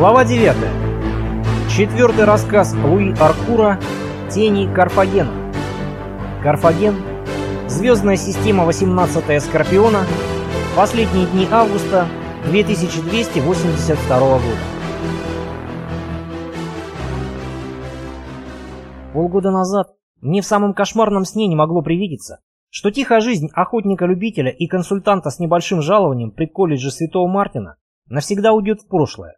Глава 9. Четвертый рассказ Луи Аркура «Тени Карфагена». Карфаген. Звездная система 18 Скорпиона. Последние дни августа 2282 года. Полгода назад мне в самом кошмарном сне не могло привидеться, что тихая жизнь охотника-любителя и консультанта с небольшим жалованием при колледже Святого Мартина навсегда уйдет в прошлое.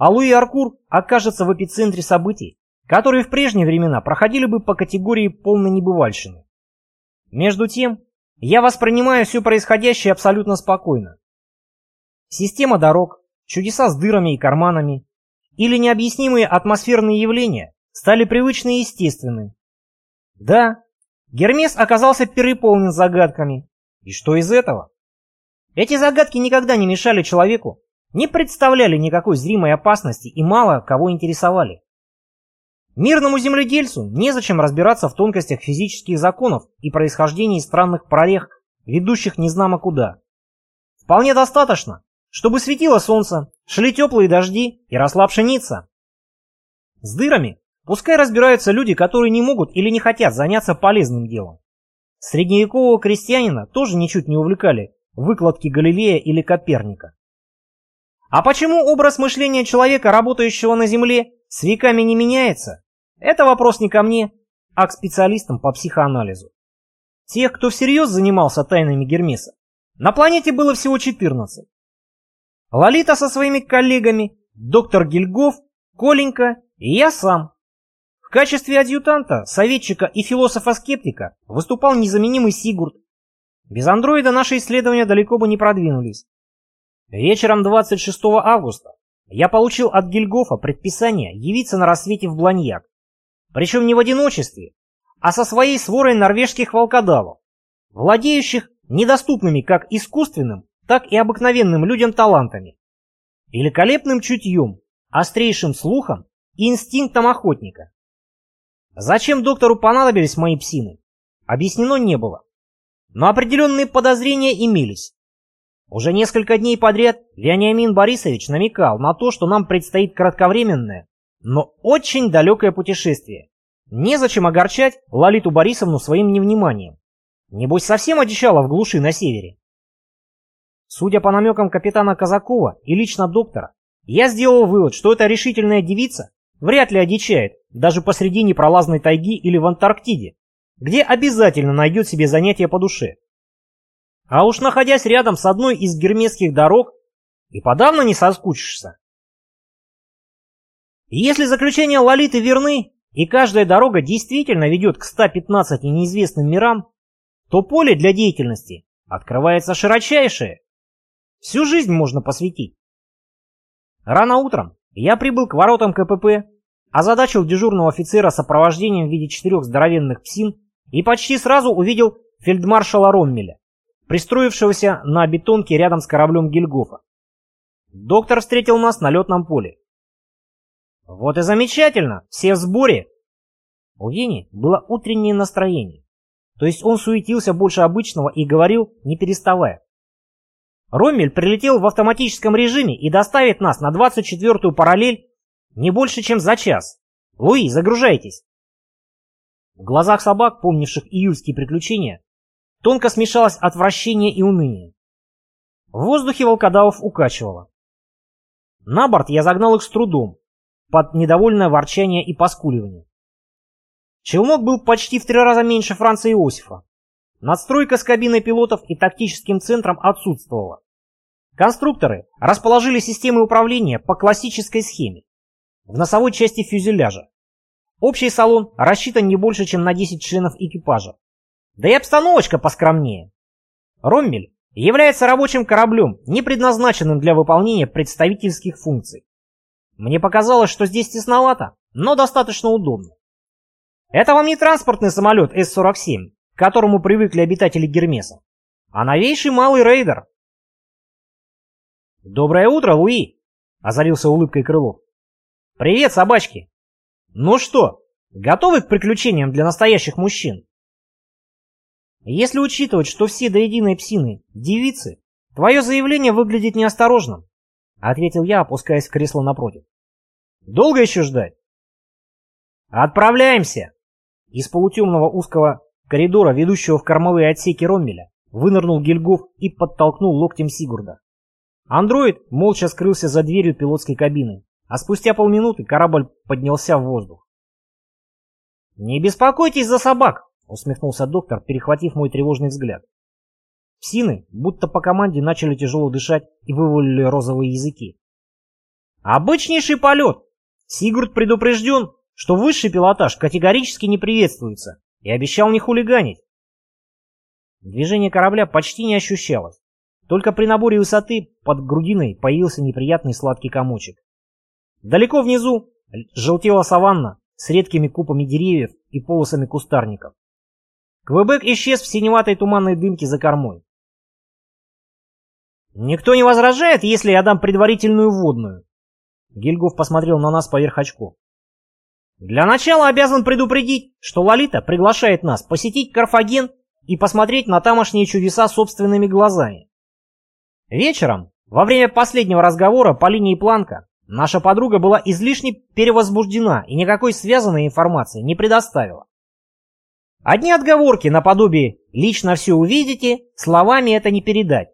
А Луи Аркур окажется в эпицентре событий, которые в прежние времена проходили бы по категории полной небывальщины. Между тем, я воспринимаю все происходящее абсолютно спокойно. Система дорог, чудеса с дырами и карманами или необъяснимые атмосферные явления стали привычны и естественны. Да, Гермес оказался переполнен загадками. И что из этого? Эти загадки никогда не мешали человеку, не представляли никакой зримой опасности и мало кого интересовали. Мирному земледельцу незачем разбираться в тонкостях физических законов и происхождении странных прорех, ведущих незнамо куда. Вполне достаточно, чтобы светило солнце, шли теплые дожди и росла пшеница. С дырами пускай разбираются люди, которые не могут или не хотят заняться полезным делом. Средневекового крестьянина тоже ничуть не увлекали выкладки Галилея или Коперника. А почему образ мышления человека, работающего на Земле, с веками не меняется? Это вопрос не ко мне, а к специалистам по психоанализу. Тех, кто всерьез занимался тайнами Гермеса, на планете было всего 14. Лолита со своими коллегами, доктор Гильгоф, Коленька и я сам. В качестве адъютанта, советчика и философа-скептика выступал незаменимый Сигурд. Без андроида наши исследования далеко бы не продвинулись. Вечером 26 августа я получил от Гильгофа предписание явиться на рассвете в Бланьяк. Причем не в одиночестве, а со своей сворой норвежских волкодавов, владеющих недоступными как искусственным, так и обыкновенным людям талантами, великолепным чутьем, острейшим слухом и инстинктом охотника. Зачем доктору понадобились мои псины, объяснено не было. Но определенные подозрения имелись. Уже несколько дней подряд Вениамин Борисович намекал на то, что нам предстоит кратковременное, но очень далекое путешествие. Незачем огорчать Лолиту Борисовну своим невниманием. Небось, совсем одичала в глуши на севере. Судя по намекам капитана Казакова и лично доктора, я сделал вывод, что эта решительная девица вряд ли одичает даже посреди непролазной тайги или в Антарктиде, где обязательно найдет себе занятие по душе. А уж находясь рядом с одной из гермесских дорог, и подавно не соскучишься. Если заключения Лолиты верны, и каждая дорога действительно ведет к 115 неизвестным мирам, то поле для деятельности открывается широчайшее. Всю жизнь можно посвятить. Рано утром я прибыл к воротам КПП, озадачил дежурного офицера сопровождением в виде четырех здоровенных псин и почти сразу увидел фельдмаршала Роммеля пристроившегося на бетонке рядом с кораблем Гильгофа. Доктор встретил нас на летном поле. «Вот и замечательно! Все в сборе!» У Вени было утреннее настроение, то есть он суетился больше обычного и говорил, не переставая. Роммель прилетел в автоматическом режиме и доставит нас на 24-ю параллель не больше, чем за час. Луи, загружайтесь. В глазах собак, помнивших июльские приключения, тонко смешалось отвращение и уныние. В воздухе волкодавов укачивало. На борт я загнал их с трудом, под недовольное ворчание и поскуливание. Челнок был почти в три раза меньше Франца Иосифа. Надстройка с кабиной пилотов и тактическим центром отсутствовала. Конструкторы расположили системы управления по классической схеме. В носовой части фюзеляжа. Общий салон рассчитан не больше, чем на 10 членов экипажа. Да и обстановочка поскромнее. Роммель является рабочим кораблем, не предназначенным для выполнения представительских функций. Мне показалось, что здесь тесновато, но достаточно удобно. Это вам не транспортный самолет С-47, к которому привыкли обитатели Гермеса, а новейший малый рейдер. «Доброе утро, Луи!» — озарился улыбкой Крылов. «Привет, собачки! Ну что, готовы к приключениям для настоящих мужчин?» Если учитывать, что все до единой псины – девицы, твое заявление выглядит неосторожным. ответил я, опускаясь в кресло напротив. Долго еще ждать? Отправляемся! Из полутемного узкого коридора, ведущего в кормовые отсеки Роммеля, вынырнул Гильгоф и подтолкнул локтем Сигурда. Андроид молча скрылся за дверью пилотской кабины, а спустя полминуты корабль поднялся в воздух. «Не беспокойтесь за собак!» — усмехнулся доктор, перехватив мой тревожный взгляд. Псины, будто по команде, начали тяжело дышать и вывалили розовые языки. «Обычнейший полет! Сигурд предупрежден, что высший пилотаж категорически не приветствуется и обещал не хулиганить. Движение корабля почти не ощущалось. Только при наборе высоты под грудиной появился неприятный сладкий комочек. Далеко внизу желтела саванна с редкими купами деревьев и полосами кустарников. Квебек исчез в синеватой туманной дымке за кормой. «Никто не возражает, если я дам предварительную водную?» Гильгоф посмотрел на нас поверх очков. «Для начала обязан предупредить, что Лолита приглашает нас посетить Карфаген и посмотреть на тамошние чудеса собственными глазами. Вечером, во время последнего разговора по линии Планка, наша подруга была излишне перевозбуждена и никакой связанной информации не предоставила. Одни отговорки наподобие «лично все увидите», словами это не передать.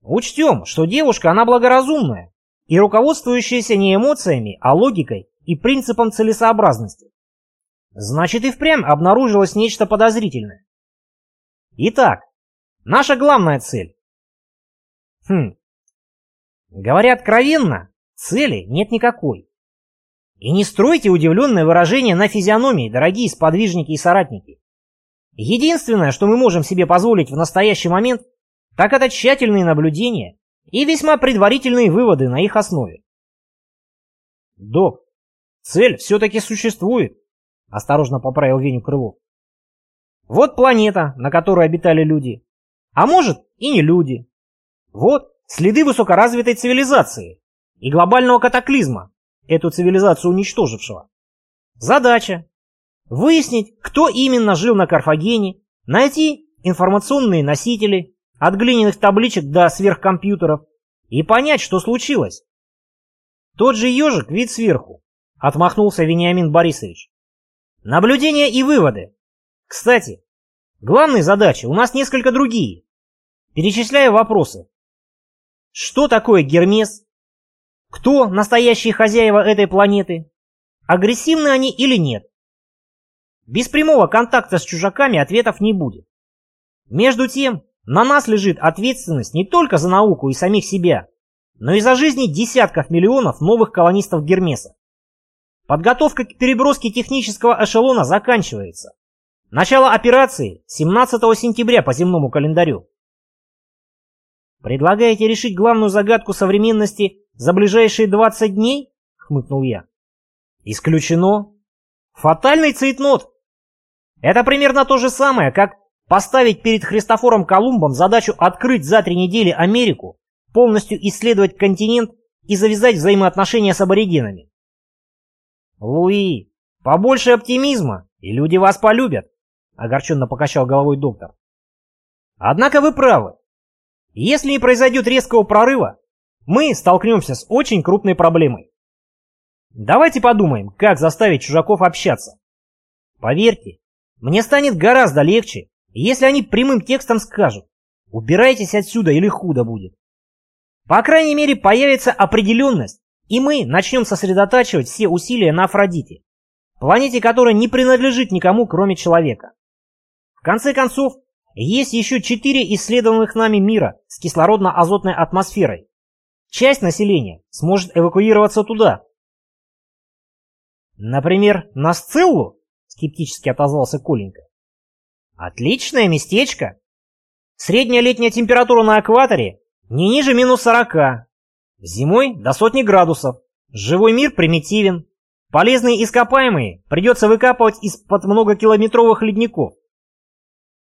Учтем, что девушка, она благоразумная и руководствующаяся не эмоциями, а логикой и принципом целесообразности. Значит и впрямь обнаружилось нечто подозрительное. Итак, наша главная цель. Хм. Говоря откровенно, цели нет никакой. И не стройте удивленное выражение на физиономии, дорогие сподвижники и соратники. Единственное, что мы можем себе позволить в настоящий момент, так это тщательные наблюдения и весьма предварительные выводы на их основе. Док, цель все-таки существует, осторожно поправил Веню Крылов. Вот планета, на которой обитали люди. А может и не люди. Вот следы высокоразвитой цивилизации и глобального катаклизма, эту цивилизацию уничтожившего. Задача – выяснить, кто именно жил на Карфагене, найти информационные носители, от глиняных табличек до сверхкомпьютеров, и понять, что случилось. Тот же ежик вид сверху, отмахнулся Вениамин Борисович. Наблюдения и выводы. Кстати, главные задачи у нас несколько другие. Перечисляю вопросы. Что такое Гермес? Кто настоящие хозяева этой планеты? Агрессивны они или нет? Без прямого контакта с чужаками ответов не будет. Между тем, на нас лежит ответственность не только за науку и самих себя, но и за жизни десятков миллионов новых колонистов Гермеса. Подготовка к переброске технического эшелона заканчивается. Начало операции 17 сентября по земному календарю. «Предлагаете решить главную загадку современности за ближайшие 20 дней?» — хмыкнул я. «Исключено. Фатальный цейтнот. Это примерно то же самое, как поставить перед Христофором Колумбом задачу открыть за три недели Америку, полностью исследовать континент и завязать взаимоотношения с аборигенами. «Луи, побольше оптимизма, и люди вас полюбят», — огорченно покачал головой доктор. «Однако вы правы. Если не произойдет резкого прорыва, мы столкнемся с очень крупной проблемой. Давайте подумаем, как заставить чужаков общаться. Поверьте, мне станет гораздо легче, если они прямым текстом скажут «убирайтесь отсюда или худо будет». По крайней мере появится определенность, и мы начнем сосредотачивать все усилия на Афродите, планете которая не принадлежит никому, кроме человека. В конце концов, есть еще четыре исследованных нами мира с кислородно-азотной атмосферой. Часть населения сможет эвакуироваться туда. Например, на Сциллу? Скептически отозвался Коленька. Отличное местечко. Средняя летняя температура на экваторе не ниже минус 40. Зимой до сотни градусов. Живой мир примитивен. Полезные ископаемые придется выкапывать из-под многокилометровых ледников.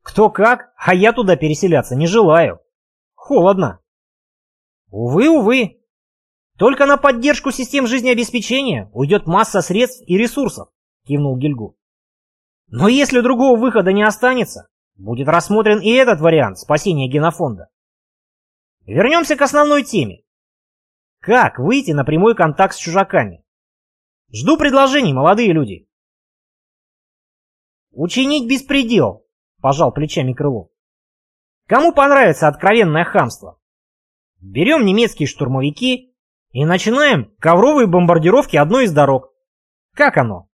Кто как, а я туда переселяться не желаю. Холодно. Увы, увы. Только на поддержку систем жизнеобеспечения уйдет масса средств и ресурсов, кивнул Гильгу. Но если другого выхода не останется, будет рассмотрен и этот вариант спасения генофонда. Вернемся к основной теме. Как выйти на прямой контакт с чужаками? Жду предложений, молодые люди. Учинить беспредел, пожал плечами Крылов. Кому понравится откровенное хамство? Берем немецкие штурмовики и начинаем ковровые бомбардировки одной из дорог. Как оно?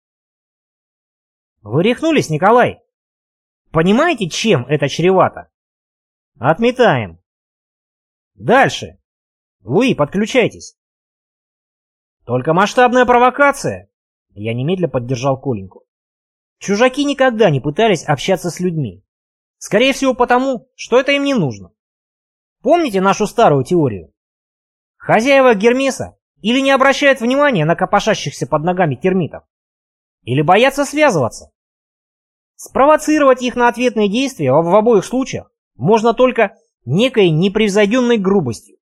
Вы рехнулись, Николай? Понимаете, чем это чревато? Отметаем. Дальше. Луи, подключайтесь. Только масштабная провокация. Я немедля поддержал Коленьку. Чужаки никогда не пытались общаться с людьми. Скорее всего потому, что это им не нужно. Помните нашу старую теорию? Хозяева Гермеса или не обращают внимания на копошащихся под ногами термитов, или боятся связываться. Спровоцировать их на ответные действия в обоих случаях можно только некой непревзойденной грубостью.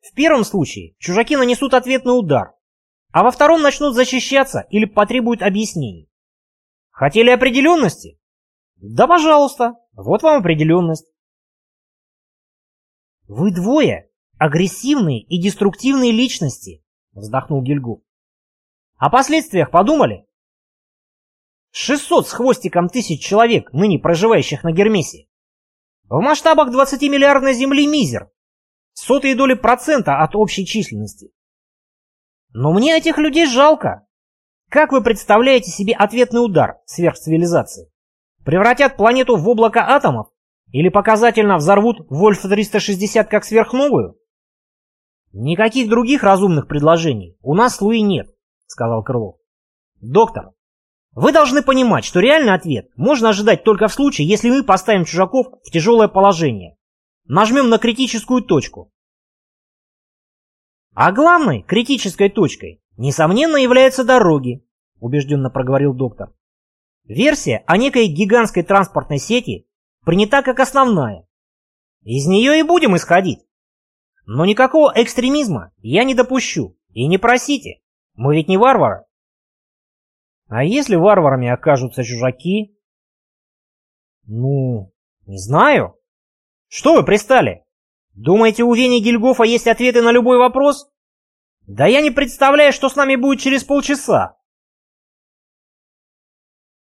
В первом случае чужаки нанесут ответный удар, а во втором начнут защищаться или потребуют объяснений. Хотели определенности? Да, пожалуйста, вот вам определенность. Вы двое агрессивные и деструктивные личности, вздохнул Гильгу. О последствиях подумали? 600 с хвостиком тысяч человек, ныне проживающих на Гермесе. В масштабах 20-миллиардной Земли мизер. Сотые доли процента от общей численности. Но мне этих людей жалко. Как вы представляете себе ответный удар сверхцивилизации? Превратят планету в облако атомов? Или показательно взорвут Вольф-360 как сверхновую? Никаких других разумных предложений у нас Луи нет, сказал Крылов. Доктор, вы должны понимать, что реальный ответ можно ожидать только в случае, если мы поставим чужаков в тяжелое положение. Нажмем на критическую точку. А главной критической точкой, несомненно, являются дороги, убежденно проговорил доктор. Версия о некой гигантской транспортной сети принята как основная. Из нее и будем исходить. Но никакого экстремизма я не допущу. И не просите. Мы ведь не варвары. А если варварами окажутся чужаки? Ну, не знаю. Что вы пристали? Думаете, у Вени Гильгофа есть ответы на любой вопрос? Да я не представляю, что с нами будет через полчаса.